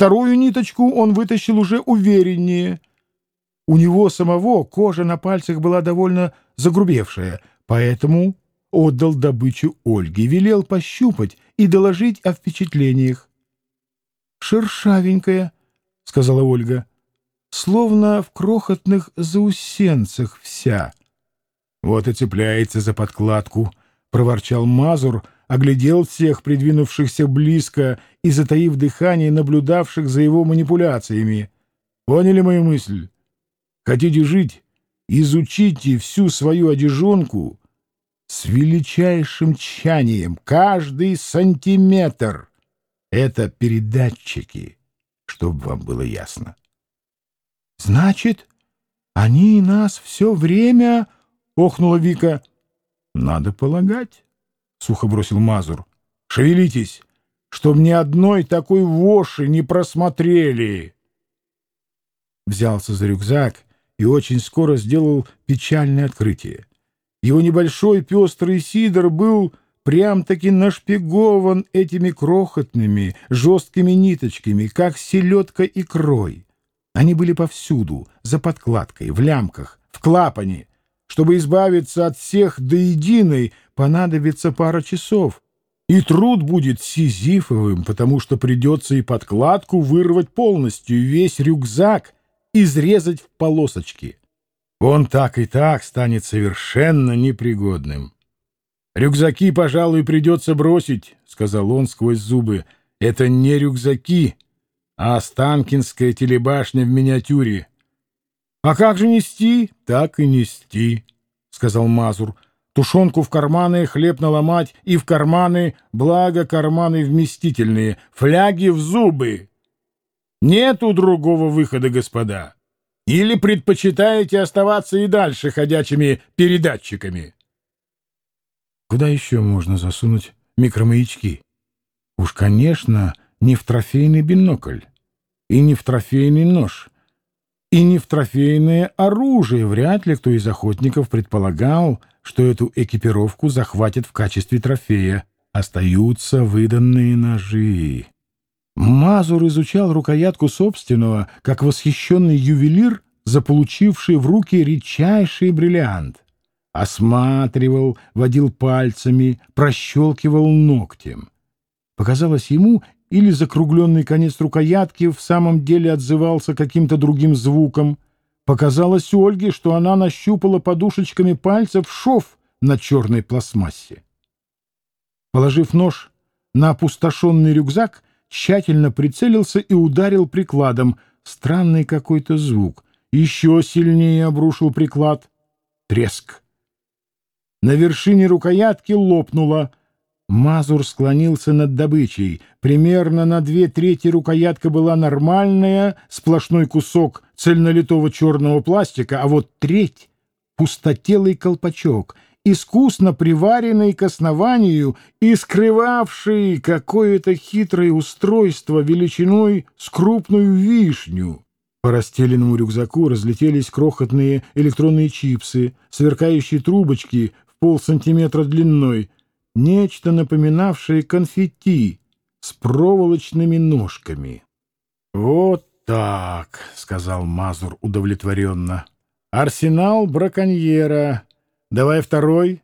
Вторую ниточку он вытащил уже увереннее. У него самого кожа на пальцах была довольно загрубевшая, поэтому отдал добычу Ольге, велел пощупать и доложить о впечатлениях. «Шершавенькая», — сказала Ольга, — «словно в крохотных заусенцах вся». «Вот и цепляется за подкладку», — проворчал Мазур, оглядел всех придвинувшихся близко и, затаив дыхание, наблюдавших за его манипуляциями. «Поняли мою мысль? Хотите жить? Изучите всю свою одежонку с величайшим тщанием, каждый сантиметр. Это передатчики, чтобы вам было ясно». «Значит, они нас все время...» — охнула Вика. «Надо полагать», — сухо бросил Мазур. «Шевелитесь, чтоб ни одной такой воши не просмотрели!» Взялся за рюкзак и очень скоро сделал печальное открытие. Его небольшой пестрый сидор был прям-таки нашпигован этими крохотными жесткими ниточками, как селедка икрой. Они были повсюду, за подкладкой, в лямках, в клапане, чтобы избавиться от всех до единой, понадобится пара часов. И труд будет сизифовым, потому что придется и подкладку вырвать полностью, весь рюкзак изрезать в полосочки. Он так и так станет совершенно непригодным. «Рюкзаки, пожалуй, придется бросить», — сказал он сквозь зубы. «Это не рюкзаки, а Останкинская телебашня в миниатюре. «А как же нести?» «Так и нести», — сказал Мазур. «Тушенку в карманы, хлеб наломать и в карманы, благо карманы вместительные, фляги в зубы. Нету другого выхода, господа. Или предпочитаете оставаться и дальше ходячими передатчиками?» Куда еще можно засунуть микромаячки? Уж, конечно, не в трофейный бинокль и не в трофейный нож — и не в трофейное оружие. Вряд ли кто из охотников предполагал, что эту экипировку захватят в качестве трофея. Остаются выданные ножи. Мазур изучал рукоятку собственного, как восхищенный ювелир, заполучивший в руки редчайший бриллиант. Осматривал, водил пальцами, прощелкивал ногтем. Показалось ему, или закругленный конец рукоятки в самом деле отзывался каким-то другим звуком. Показалось Ольге, что она нащупала подушечками пальцев шов на черной пластмассе. Положив нож на опустошенный рюкзак, тщательно прицелился и ударил прикладом. Странный какой-то звук. Еще сильнее обрушил приклад. Треск. На вершине рукоятки лопнуло — Мазур склонился над добычей. Примерно на две трети рукоятка была нормальная, сплошной кусок цельнолитого черного пластика, а вот треть — пустотелый колпачок, искусно приваренный к основанию и скрывавший какое-то хитрое устройство величиной с крупную вишню. По расстеленному рюкзаку разлетелись крохотные электронные чипсы, сверкающие трубочки в полсантиметра длиной — нечто напоминавшее конфетти с проволочными ножками. «Вот так», — сказал Мазур удовлетворенно. «Арсенал браконьера. Давай второй».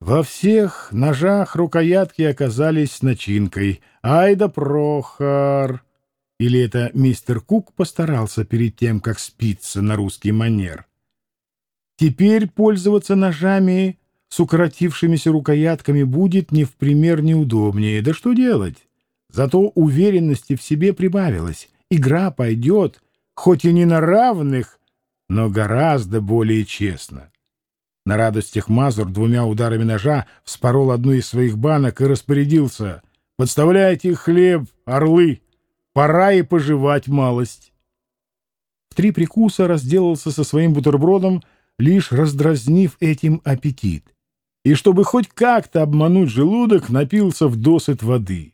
Во всех ножах рукоятки оказались начинкой. Ай да Прохор! Или это мистер Кук постарался перед тем, как спиться на русский манер? Теперь пользоваться ножами с укоротившимися рукоятками будет не в пример неудобнее. Да что делать? Зато уверенности в себе прибавилось. Игра пойдет, хоть и не на равных, но гораздо более честно. На радостях Мазур двумя ударами ножа вспорол одну из своих банок и распорядился. «Подставляйте хлеб, орлы! Пора и пожевать малость!» В три прикуса разделался со своим бутербродом, лишь раздразнив этим аппетит и чтобы хоть как-то обмануть желудок, напился в досыт воды.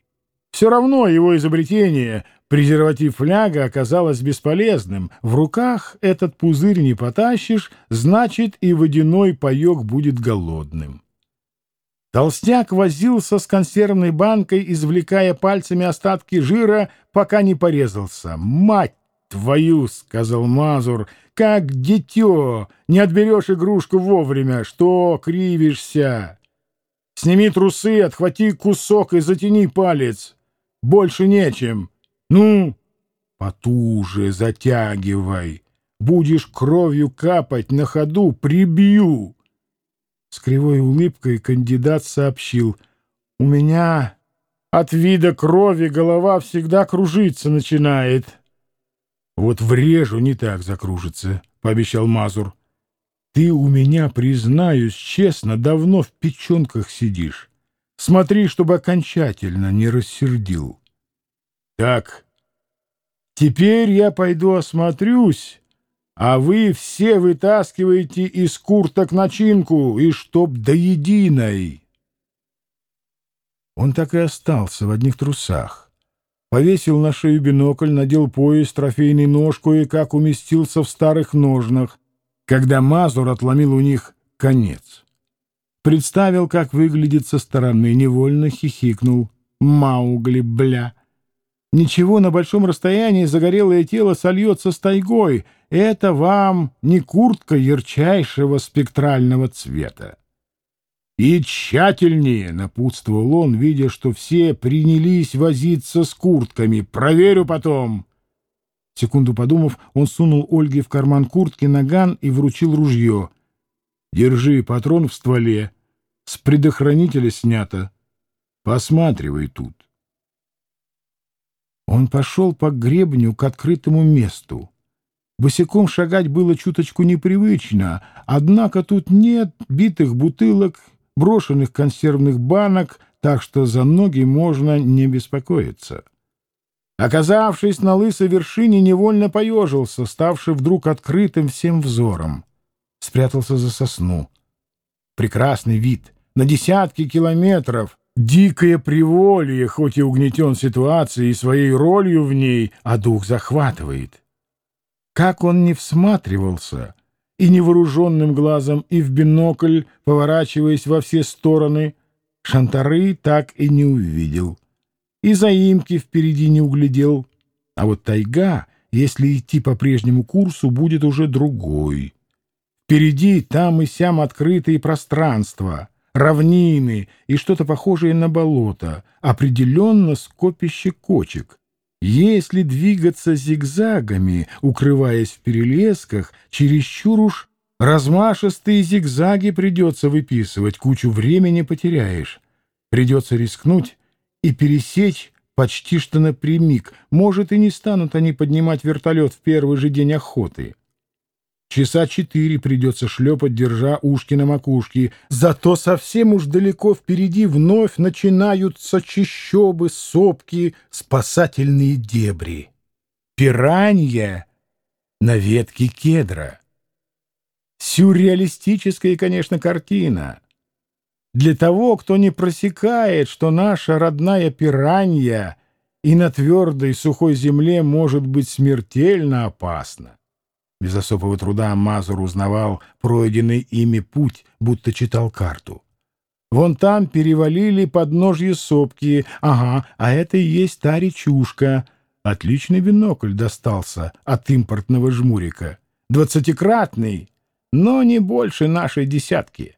Все равно его изобретение, презерватив фляга, оказалось бесполезным. В руках этот пузырь не потащишь, значит, и водяной паек будет голодным. Толстяк возился с консервной банкой, извлекая пальцами остатки жира, пока не порезался. «Мать твою!» — сказал Мазур. «Как дитё! Не отберешь игрушку вовремя! Что кривишься? Сними трусы, отхвати кусок и затяни палец. Больше нечем. Ну, потуже затягивай. Будешь кровью капать на ходу, прибью!» С кривой улыбкой кандидат сообщил. «У меня от вида крови голова всегда кружиться начинает». «Вот врежу, не так закружится», — пообещал Мазур. «Ты у меня, признаюсь честно, давно в печенках сидишь. Смотри, чтобы окончательно не рассердил». «Так, теперь я пойду осмотрюсь» а вы все вытаскиваете из курток начинку, и чтоб до единой. Он так и остался в одних трусах. Повесил на шею бинокль, надел пояс, трофейный нож, кое-как уместился в старых ножнах, когда Мазур отломил у них конец. Представил, как выглядит со стороны, невольно хихикнул. «Маугли, бля!» Ничего на большом расстоянии загорелое тело сольется с тайгой. Это вам не куртка ярчайшего спектрального цвета. И тщательнее, — напутствовал он, видя, что все принялись возиться с куртками. Проверю потом. Секунду подумав, он сунул Ольге в карман куртки наган и вручил ружье. Держи патрон в стволе. С предохранителя снято. Посматривай тут. Он пошел по гребню к открытому месту. Босиком шагать было чуточку непривычно, однако тут нет битых бутылок, брошенных консервных банок, так что за ноги можно не беспокоиться. Оказавшись на лысой вершине, невольно поежился, ставший вдруг открытым всем взором. Спрятался за сосну. Прекрасный вид, на десятки километров — Дикое приволье, хоть и угнетен ситуацией и своей ролью в ней, а дух захватывает. Как он не всматривался, и невооруженным глазом, и в бинокль, поворачиваясь во все стороны, шантары так и не увидел. И заимки впереди не углядел. А вот тайга, если идти по прежнему курсу, будет уже другой. Впереди там и сям открытые пространства — равнины и что-то похожее на болото, определенно скопище кочек. Если двигаться зигзагами, укрываясь в перелесках, чересчур уж размашистые зигзаги придется выписывать, кучу времени потеряешь. Придется рискнуть и пересечь почти что напрямик. Может, и не станут они поднимать вертолет в первый же день охоты. Часа четыре придется шлепать, держа ушки на макушке. Зато совсем уж далеко впереди вновь начинаются чищобы, сопки, спасательные дебри. Пиранья на ветке кедра. Сюрреалистическая, конечно, картина. Для того, кто не просекает, что наша родная пиранья и на твердой сухой земле может быть смертельно опасна. Без особого труда Мазур узнавал пройденный ими путь, будто читал карту. Вон там перевалили подножье сопки. Ага, а это и есть та речушка. Отличный бинокль достался от импортного жмурика. Двадцатикратный, но не больше нашей десятки.